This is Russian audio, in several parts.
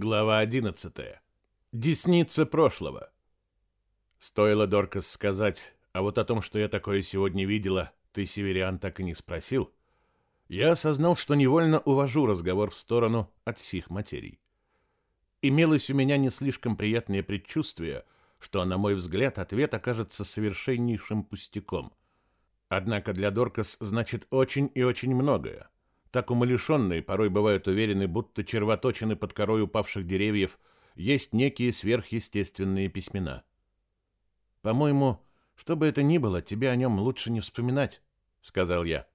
Глава 11. Десница прошлого. Стоило Доркас сказать, а вот о том, что я такое сегодня видела, ты, Севериан, так и не спросил. Я осознал, что невольно увожу разговор в сторону от сих материй. Имелось у меня не слишком приятное предчувствие, что, на мой взгляд, ответ окажется совершеннейшим пустяком. Однако для Доркас значит очень и очень многое. Так умалишенные порой бывают уверены, будто червоточины под корой упавших деревьев есть некие сверхъестественные письмена. «По-моему, что бы это ни было, тебе о нем лучше не вспоминать», — сказал я.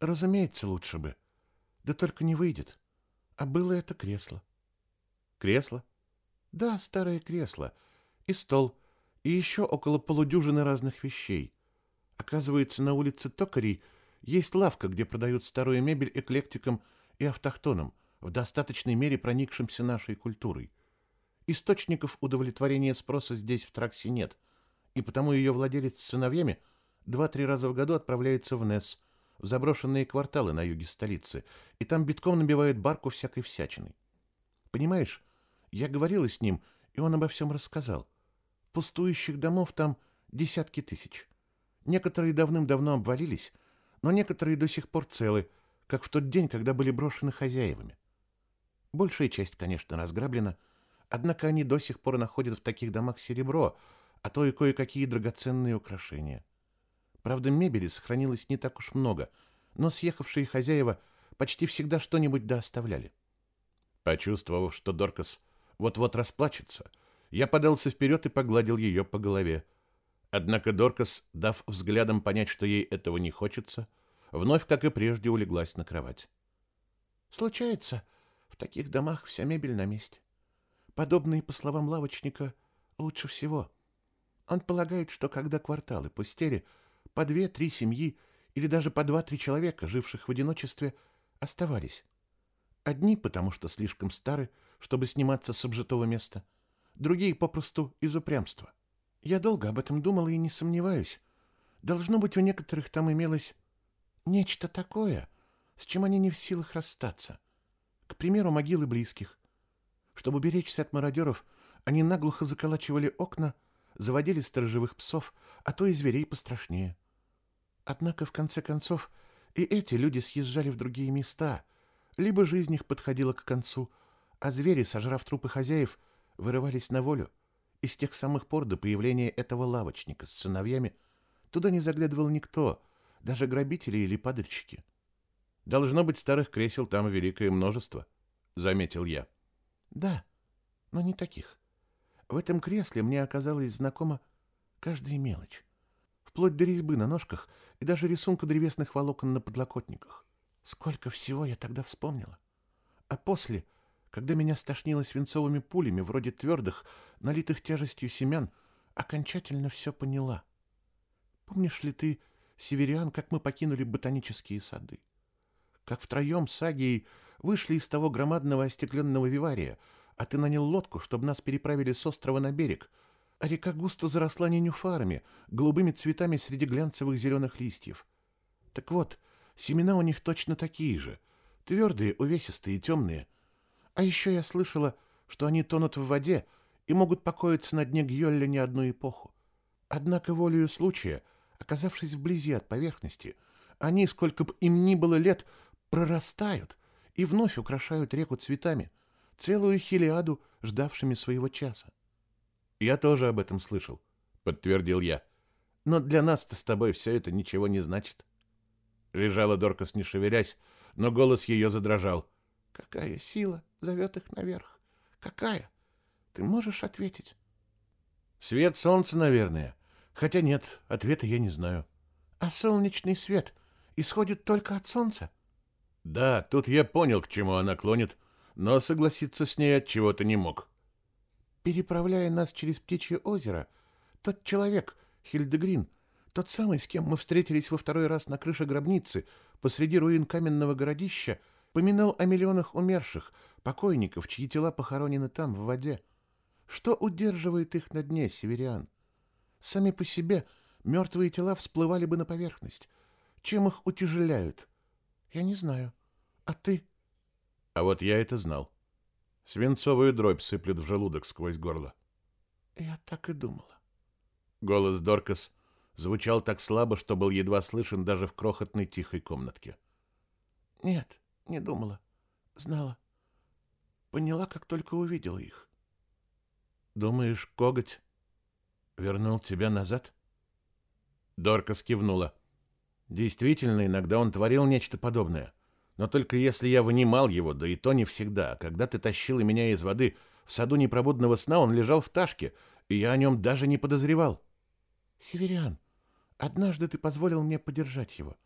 «Разумеется, лучше бы. Да только не выйдет. А было это кресло». «Кресло?» «Да, старое кресло. И стол. И еще около полудюжины разных вещей. Оказывается, на улице Токарей есть лавка, где продают старую мебель эклектикам и автохтонам, в достаточной мере проникшимся нашей культурой. Источников удовлетворения спроса здесь в Траксе нет, и потому ее владелец с сыновьями два-три раза в году отправляется в Несс, в заброшенные кварталы на юге столицы, и там битком набивает барку всякой всячиной. Понимаешь, я говорила с ним, и он обо всем рассказал. Пустующих домов там десятки тысяч. Некоторые давным-давно обвалились, но некоторые до сих пор целы, как в тот день, когда были брошены хозяевами. Большая часть, конечно, разграблена, однако они до сих пор находят в таких домах серебро, а то и кое-какие драгоценные украшения. Правда, мебели сохранилось не так уж много, но съехавшие хозяева почти всегда что-нибудь да оставляли. Почувствовав, что Доркас вот-вот расплачется, я подался вперед и погладил ее по голове. Однако Доркас, дав взглядом понять, что ей этого не хочется, вновь, как и прежде, улеглась на кровать. Случается, в таких домах вся мебель на месте. Подобные, по словам лавочника, лучше всего. Он полагает, что когда кварталы пустели, по две-три семьи или даже по два-три человека, живших в одиночестве, оставались. Одни, потому что слишком стары, чтобы сниматься с обжитого места, другие попросту из упрямства — я долго об этом думала и не сомневаюсь. Должно быть, у некоторых там имелось нечто такое, с чем они не в силах расстаться. К примеру, могилы близких. Чтобы беречься от мародеров, они наглухо заколачивали окна, заводили сторожевых псов, а то и зверей пострашнее. Однако, в конце концов, и эти люди съезжали в другие места, либо жизнь их подходила к концу, а звери, сожрав трупы хозяев, вырывались на волю. И с тех самых пор до появления этого лавочника с сыновьями туда не заглядывал никто, даже грабители или падальщики. Должно быть, старых кресел там великое множество, заметил я. Да, но не таких. В этом кресле мне оказалась знакома каждая мелочь, вплоть до резьбы на ножках и даже рисунка древесных волокон на подлокотниках. Сколько всего я тогда вспомнила. А после когда меня стошнило свинцовыми пулями, вроде твердых, налитых тяжестью семян, окончательно все поняла. Помнишь ли ты, северян, как мы покинули ботанические сады? Как втроем с Агией вышли из того громадного остекленного вивария, а ты нанял лодку, чтобы нас переправили с острова на берег, а река густо заросла ненюфарами, голубыми цветами среди глянцевых зеленых листьев. Так вот, семена у них точно такие же, твердые, увесистые, темные — а еще я слышала, что они тонут в воде и могут покоиться на дне Гьолля не одну эпоху. Однако волею случая, оказавшись вблизи от поверхности, они, сколько бы им ни было лет, прорастают и вновь украшают реку цветами, целую хилиаду, ждавшими своего часа. Я тоже об этом слышал, подтвердил я. Но для нас-то с тобой все это ничего не значит. Лежала Доркас, не шевелясь, но голос ее задрожал. Какая сила зовет их наверх? Какая? Ты можешь ответить? Свет солнца, наверное. Хотя нет, ответа я не знаю. А солнечный свет исходит только от солнца? Да, тут я понял, к чему она клонит, но согласиться с ней от чего-то не мог. Переправляя нас через Птичье озеро, тот человек, Хильдегрин, тот самый, с кем мы встретились во второй раз на крыше гробницы посреди руин каменного городища, поминал о миллионах умерших, покойников, чьи тела похоронены там, в воде. Что удерживает их на дне, северян? Сами по себе мертвые тела всплывали бы на поверхность. Чем их утяжеляют? Я не знаю. А ты? А вот я это знал. Свинцовую дробь сыплет в желудок сквозь горло. Я так и думала. Голос Доркас звучал так слабо, что был едва слышен даже в крохотной тихой комнатке. Нет, не думала. Знала. Поняла, как только увидела их. Думаешь, коготь вернул тебя назад? Дорка скивнула. Действительно, иногда он творил нечто подобное. Но только если я вынимал его, да и то не всегда. Когда ты тащила меня из воды в саду непробудного сна, он лежал в ташке, и я о нем даже не подозревал. Северян, однажды ты позволил мне подержать его.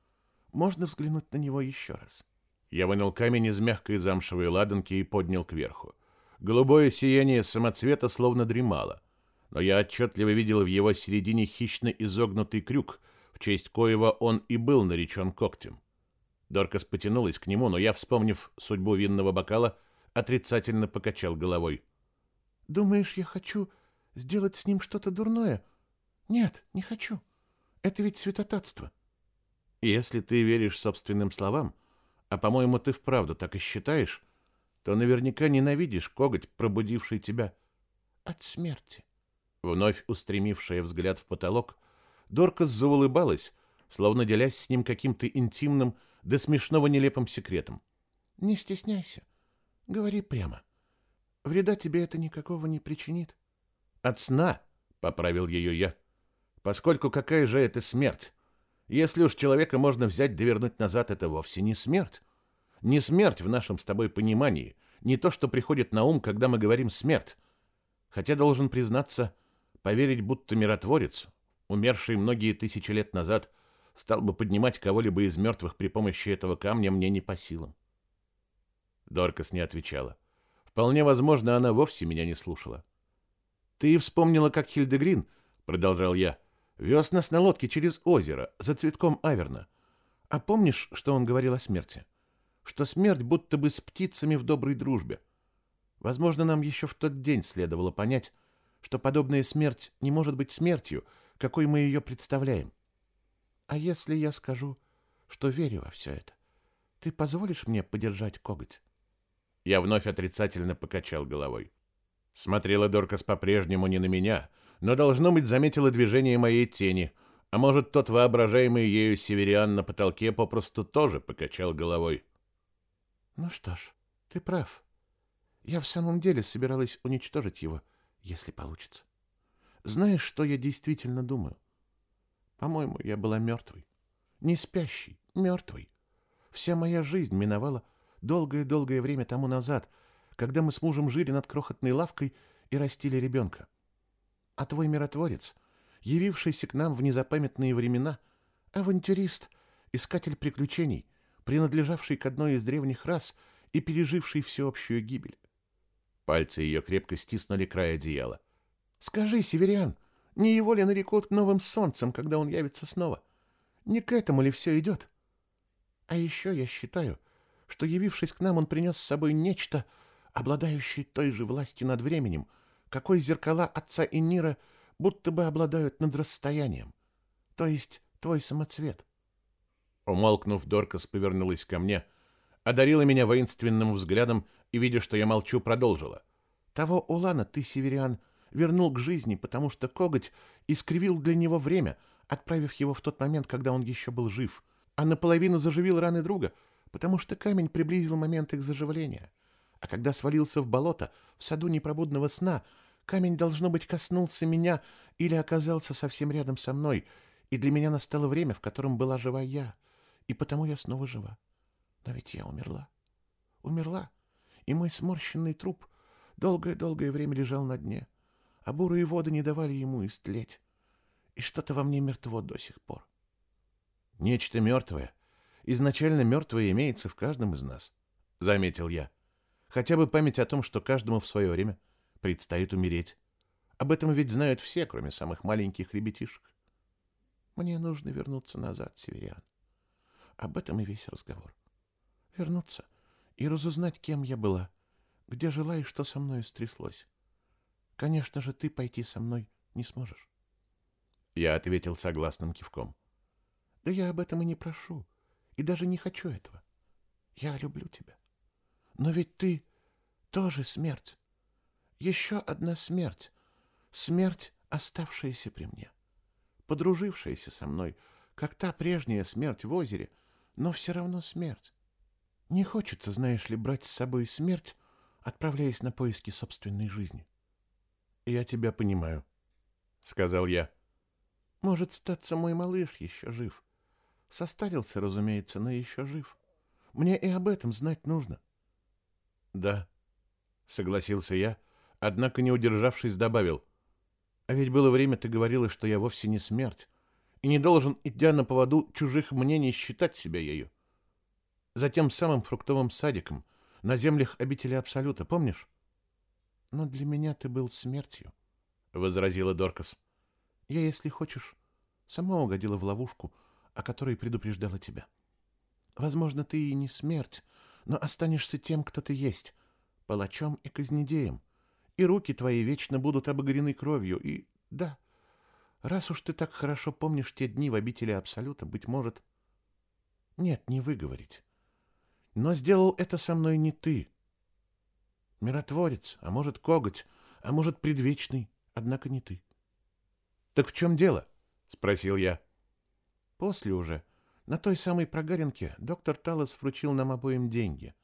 Можно взглянуть на него еще раз? Я вынул камень из мягкой замшевой ладанки и поднял кверху. Голубое сияние самоцвета словно дремало, но я отчетливо видел в его середине хищно изогнутый крюк, в честь коего он и был наречен когтем. Доркас потянулась к нему, но я, вспомнив судьбу винного бокала, отрицательно покачал головой. «Думаешь, я хочу сделать с ним что-то дурное? Нет, не хочу. Это ведь святотатство». «Если ты веришь собственным словам, а, по-моему, ты вправду так и считаешь, то наверняка ненавидишь коготь, пробудивший тебя от смерти. Вновь устремившая взгляд в потолок, Доркас заулыбалась, словно делясь с ним каким-то интимным, до смешного нелепым секретом. «Не стесняйся. Говори прямо. Вреда тебе это никакого не причинит». «От сна», — поправил ее я, — «поскольку какая же это смерть? Если уж человека можно взять да вернуть назад, это вовсе не смерть. Не смерть в нашем с тобой понимании, не то, что приходит на ум, когда мы говорим «смерть». Хотя, должен признаться, поверить, будто миротворец, умерший многие тысячи лет назад, стал бы поднимать кого-либо из мертвых при помощи этого камня, мне не по силам. Доркас не отвечала. Вполне возможно, она вовсе меня не слушала. «Ты вспомнила, как Хильдегрин, — продолжал я, — вез нас на лодке через озеро за цветком Аверна. А помнишь, что он говорил о смерти?» что смерть будто бы с птицами в доброй дружбе. Возможно, нам еще в тот день следовало понять, что подобная смерть не может быть смертью, какой мы ее представляем. А если я скажу, что верю во все это, ты позволишь мне подержать коготь? Я вновь отрицательно покачал головой. Смотрела Доркас по-прежнему не на меня, но, должно быть, заметила движение моей тени, а может, тот воображаемый ею северян на потолке попросту тоже покачал головой. Ну что ж, ты прав. Я в самом деле собиралась уничтожить его, если получится. Знаешь, что я действительно думаю? По-моему, я была мертвой. Не спящей, мертвой. Вся моя жизнь миновала долгое-долгое время тому назад, когда мы с мужем жили над крохотной лавкой и растили ребенка. А твой миротворец, явившийся к нам в незапамятные времена, авантюрист, искатель приключений — принадлежавший к одной из древних рас и переживший всеобщую гибель. Пальцы ее крепко стиснули край одеяла. «Скажи, северян, не его ли нарекут новым солнцем, когда он явится снова? Не к этому ли все идет? А еще я считаю, что, явившись к нам, он принес с собой нечто, обладающее той же властью над временем, какой зеркала отца и Нира будто бы обладают над расстоянием, то есть твой самоцвет. Умолкнув, Доркас повернулась ко мне, одарила меня воинственным взглядом и, видя, что я молчу, продолжила. «Того Улана ты, северян, вернул к жизни, потому что коготь искривил для него время, отправив его в тот момент, когда он еще был жив, а наполовину заживил раны друга, потому что камень приблизил момент их заживления. А когда свалился в болото, в саду непробудного сна, камень, должно быть, коснулся меня или оказался совсем рядом со мной, и для меня настало время, в котором была жива я» и потому я снова жива. Но ведь я умерла. Умерла, и мой сморщенный труп долгое-долгое время лежал на дне, а бурые воды не давали ему истлеть. И что-то во мне мертво до сих пор. Нечто мертвое, изначально мертвое имеется в каждом из нас, — заметил я. Хотя бы память о том, что каждому в свое время предстоит умереть. Об этом ведь знают все, кроме самых маленьких ребятишек. Мне нужно вернуться назад, Северян. Об этом и весь разговор. Вернуться и разузнать, кем я была, где жила и что со мной стряслось. Конечно же, ты пойти со мной не сможешь. Я ответил согласным кивком. Да я об этом и не прошу, и даже не хочу этого. Я люблю тебя. Но ведь ты... тоже смерть. Еще одна смерть. Смерть, оставшаяся при мне. Подружившаяся со мной, как та прежняя смерть в озере, но все равно смерть. Не хочется, знаешь ли, брать с собой смерть, отправляясь на поиски собственной жизни. «Я тебя понимаю», — сказал я. «Может, статься мой малыш еще жив. Состарился, разумеется, но еще жив. Мне и об этом знать нужно». «Да», — согласился я, однако, не удержавшись, добавил. «А ведь было время, ты говорила, что я вовсе не смерть, и не должен, идя на поводу чужих мнений, считать себя ею. За тем самым фруктовым садиком, на землях обители Абсолюта, помнишь? Но для меня ты был смертью, — возразила Доркас. Я, если хочешь, сама угодила в ловушку, о которой предупреждала тебя. Возможно, ты и не смерть, но останешься тем, кто ты есть, палачом и казнедеем, и руки твои вечно будут обогрены кровью, и, да, раз уж ты так хорошо помнишь те дни в обители Абсолюта, быть может... Нет, не выговорить. Но сделал это со мной не ты. Миротворец, а может, коготь, а может, предвечный, однако не ты. Так в чем дело? Спросил я. После уже, на той самой прогаренке, доктор Талос вручил нам обоим деньги.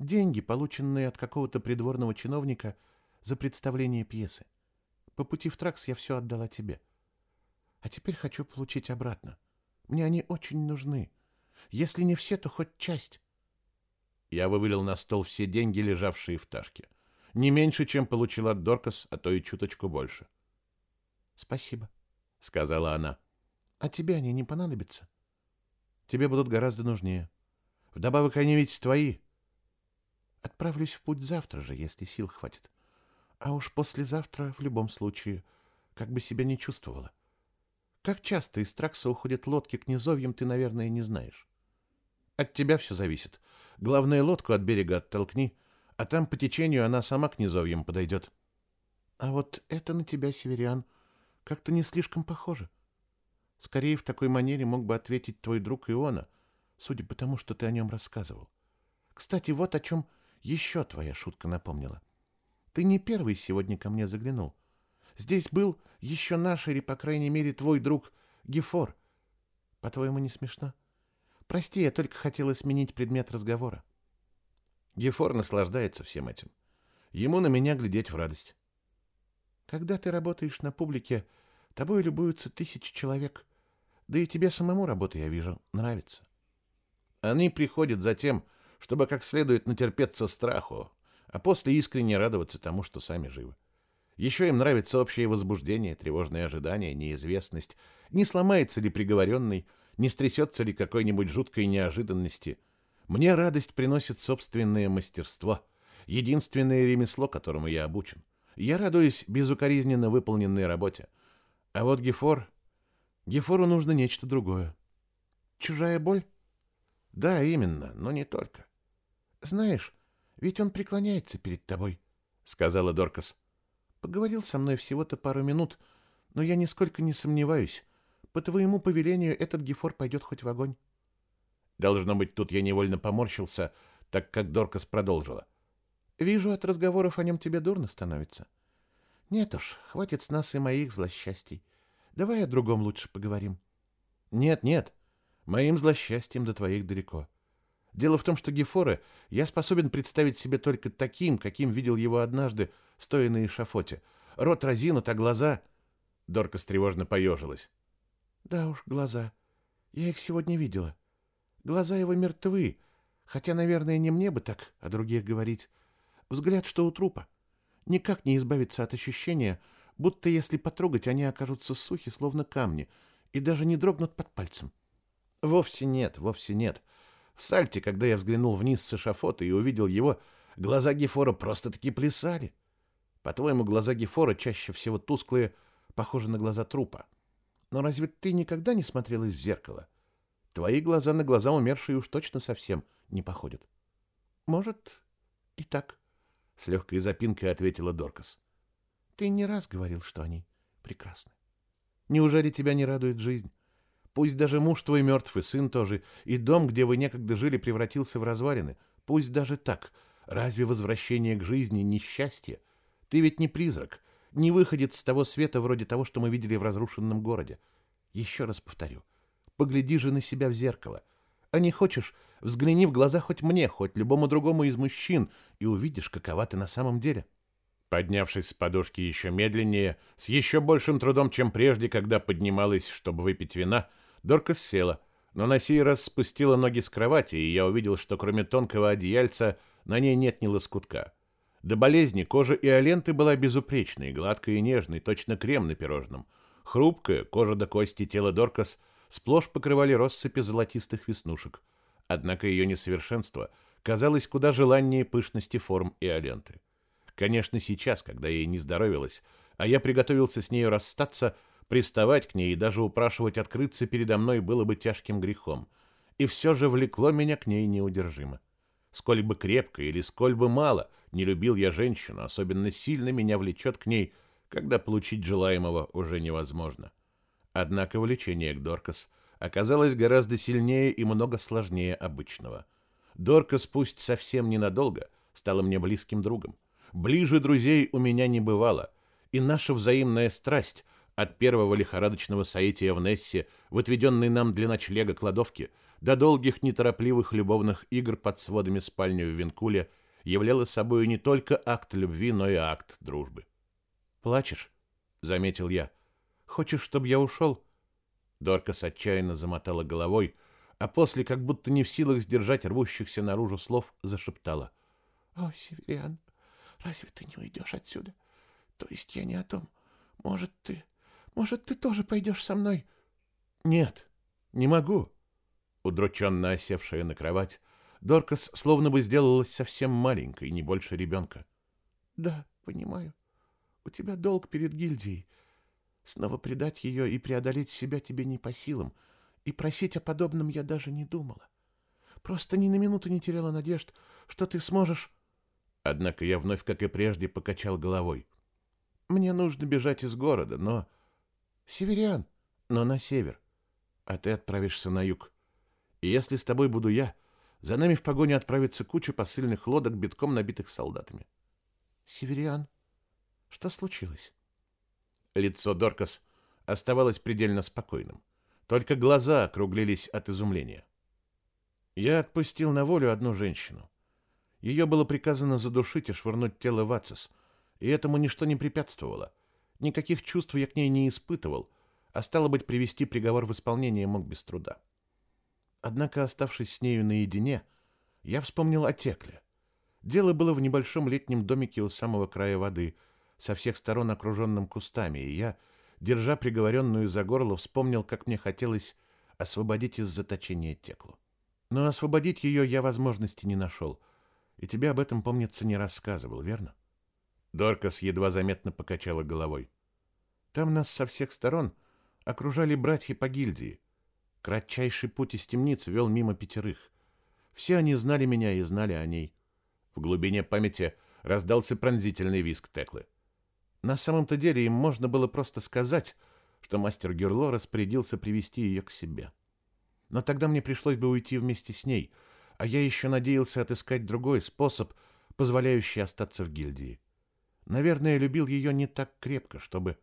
Деньги, полученные от какого-то придворного чиновника за представление пьесы. По пути в Тракс я все отдала тебе. А теперь хочу получить обратно. Мне они очень нужны. Если не все, то хоть часть. Я вывалил на стол все деньги, лежавшие в ташке. Не меньше, чем получил от Доркас, а то и чуточку больше. «Спасибо», — сказала она. «А тебе они не понадобятся?» «Тебе будут гораздо нужнее. Вдобавок они ведь твои». «Отправлюсь в путь завтра же, если сил хватит. А уж послезавтра, в любом случае, как бы себя не чувствовала. Как часто из Тракса уходят лодки к низовьям, ты, наверное, не знаешь». «От тебя все зависит. Главное, лодку от берега оттолкни, а там по течению она сама к низовьям подойдет. А вот это на тебя, северян, как-то не слишком похоже. Скорее, в такой манере мог бы ответить твой друг Иона, судя по тому, что ты о нем рассказывал. Кстати, вот о чем еще твоя шутка напомнила. Ты не первый сегодня ко мне заглянул. Здесь был еще наш, или, по крайней мере, твой друг Гефор. По-твоему, не смешно? — Прости, я только хотела сменить предмет разговора. Гефор наслаждается всем этим. Ему на меня глядеть в радость. Когда ты работаешь на публике, тобой любуются тысячи человек. Да и тебе самому работа, я вижу, нравится. Они приходят за тем, чтобы как следует натерпеться страху, а после искренне радоваться тому, что сами живы. Еще им нравится общее возбуждение, тревожное ожидание, неизвестность, не сломается ли приговоренный, не стрясется ли какой-нибудь жуткой неожиданности. Мне радость приносит собственное мастерство, единственное ремесло, которому я обучен. Я радуюсь безукоризненно выполненной работе. А вот Гефор... Гефору нужно нечто другое. Чужая боль? Да, именно, но не только. Знаешь, ведь он преклоняется перед тобой, — сказала Доркас. Поговорил со мной всего-то пару минут, но я нисколько не сомневаюсь, по твоему повелению этот Гефор пойдет хоть в огонь. Должно быть, тут я невольно поморщился, так как Доркас продолжила. Вижу, от разговоров о нем тебе дурно становится. Нет уж, хватит с нас и моих злосчастий. Давай о другом лучше поговорим. Нет, нет, моим злосчастьем до твоих далеко. Дело в том, что Гефора я способен представить себе только таким, каким видел его однажды, стоя на эшафоте. Рот разинут, а глаза... Дорка тревожно поежилась. Да уж, глаза. Я их сегодня видела. Глаза его мертвы, хотя, наверное, не мне бы так о других говорить. Взгляд, что у трупа. Никак не избавиться от ощущения, будто если потрогать, они окажутся сухи, словно камни, и даже не дрогнут под пальцем. Вовсе нет, вовсе нет. В сальте, когда я взглянул вниз с эшафота и увидел его, глаза Гефора просто-таки плясали. По-твоему, глаза Гефора чаще всего тусклые, похожи на глаза трупа. Но разве ты никогда не смотрелась в зеркало? Твои глаза на глаза умершие уж точно совсем не походят. Может, и так, — с легкой запинкой ответила Доркас. Ты не раз говорил, что они прекрасны. Неужели тебя не радует жизнь? Пусть даже муж твой мертв, и сын тоже, и дом, где вы некогда жили, превратился в развалины. Пусть даже так. Разве возвращение к жизни не счастье? Ты ведь не призрак, не выходец с того света вроде того, что мы видели в разрушенном городе. Еще раз повторю, погляди же на себя в зеркало. А не хочешь, взгляни в глаза хоть мне, хоть любому другому из мужчин, и увидишь, какова ты на самом деле. Поднявшись с подушки еще медленнее, с еще большим трудом, чем прежде, когда поднималась, чтобы выпить вина, Доркас села, но на сей раз спустила ноги с кровати, и я увидел, что кроме тонкого одеяльца на ней нет ни лоскутка. До болезни кожа и аленты была безупречной, гладкой и нежной, точно крем на пирожном. Хрупкая, кожа до кости тела Доркас сплошь покрывали россыпи золотистых веснушек. Однако ее несовершенство казалось куда желаннее пышности форм и аленты. Конечно, сейчас, когда ей не здоровилось, а я приготовился с нею расстаться, приставать к ней и даже упрашивать открыться передо мной было бы тяжким грехом. И все же влекло меня к ней неудержимо. Сколь бы крепко или сколь бы мало не любил я женщину, особенно сильно меня влечет к ней, когда получить желаемого уже невозможно. Однако влечение к Доркас оказалось гораздо сильнее и много сложнее обычного. Доркас, пусть совсем ненадолго, стала мне близким другом. Ближе друзей у меня не бывало, и наша взаимная страсть от первого лихорадочного соития в Нессе в отведенной нам для ночлега кладовке – до долгих неторопливых любовных игр под сводами спальни в Винкуле являла собой не только акт любви, но и акт дружбы. «Плачешь?» — заметил я. «Хочешь, чтобы я ушел?» Доркас отчаянно замотала головой, а после, как будто не в силах сдержать рвущихся наружу слов, зашептала. «О, Северян, разве ты не уйдешь отсюда? То есть я не о том. Может, ты... Может, ты тоже пойдешь со мной?» «Нет, не могу», Удрученно осевшая на кровать, Доркас словно бы сделалась совсем маленькой, не больше ребенка. «Да, понимаю. У тебя долг перед гильдией. Снова предать ее и преодолеть себя тебе не по силам, и просить о подобном я даже не думала. Просто ни на минуту не теряла надежд, что ты сможешь...» Однако я вновь, как и прежде, покачал головой. «Мне нужно бежать из города, но...» «Северян, но на север, а ты отправишься на юг. И если с тобой буду я, за нами в погоню отправится куча посыльных лодок, битком набитых солдатами. Севериан, что случилось? Лицо Доркас оставалось предельно спокойным. Только глаза округлились от изумления. Я отпустил на волю одну женщину. Ее было приказано задушить и швырнуть тело в Ацис, и этому ничто не препятствовало. Никаких чувств я к ней не испытывал, а стало быть, привести приговор в исполнение мог без труда. Однако, оставшись с нею наедине, я вспомнил о Текле. Дело было в небольшом летнем домике у самого края воды, со всех сторон окруженным кустами, и я, держа приговоренную за горло, вспомнил, как мне хотелось освободить из заточения Теклу. Но освободить ее я возможности не нашел, и тебе об этом, помнится, не рассказывал, верно? Доркас едва заметно покачала головой. Там нас со всех сторон окружали братья по гильдии, Кратчайший путь из темницы вел мимо пятерых. Все они знали меня и знали о ней. В глубине памяти раздался пронзительный визг Теклы. На самом-то деле им можно было просто сказать, что мастер Герло распорядился привести ее к себе. Но тогда мне пришлось бы уйти вместе с ней, а я еще надеялся отыскать другой способ, позволяющий остаться в гильдии. Наверное, любил ее не так крепко, чтобы...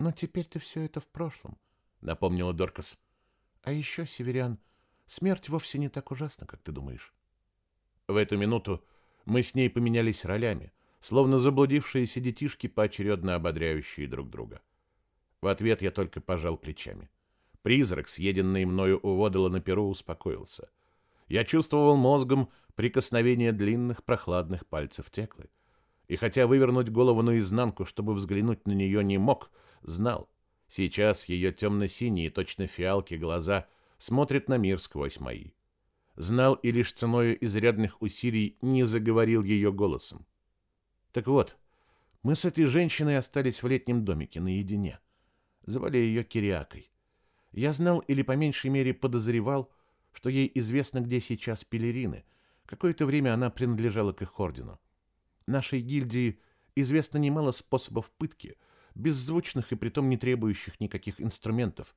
Но теперь-то все это в прошлом, — напомнила Доркас. А еще, северян, смерть вовсе не так ужасна, как ты думаешь. В эту минуту мы с ней поменялись ролями, словно заблудившиеся детишки, поочередно ободряющие друг друга. В ответ я только пожал плечами. Призрак, съеденный мною у Водола на перу, успокоился. Я чувствовал мозгом прикосновение длинных прохладных пальцев Теклы. И хотя вывернуть голову наизнанку, чтобы взглянуть на нее не мог, знал, Сейчас ее темно-синие, точно фиалки, глаза смотрят на мир сквозь мои. Знал и лишь ценою изрядных усилий не заговорил ее голосом. Так вот, мы с этой женщиной остались в летнем домике наедине. Звали ее Кириакой. Я знал или по меньшей мере подозревал, что ей известно, где сейчас пелерины. Какое-то время она принадлежала к их ордену. Нашей гильдии известно немало способов пытки — беззвучных и притом не требующих никаких инструментов,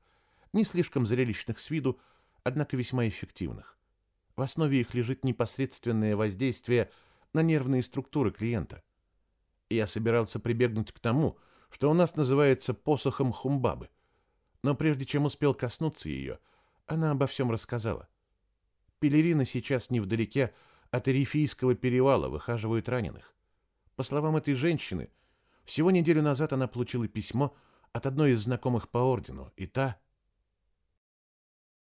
не слишком зрелищных с виду, однако весьма эффективных. В основе их лежит непосредственное воздействие на нервные структуры клиента. Я собирался прибегнуть к тому, что у нас называется посохом Хумбабы. Но прежде чем успел коснуться ее, она обо всем рассказала. Пелерина сейчас невдалеке от Эрифийского перевала выхаживают раненых. По словам этой женщины, всего неделю назад она получила письмо от одной из знакомых по ордену, и та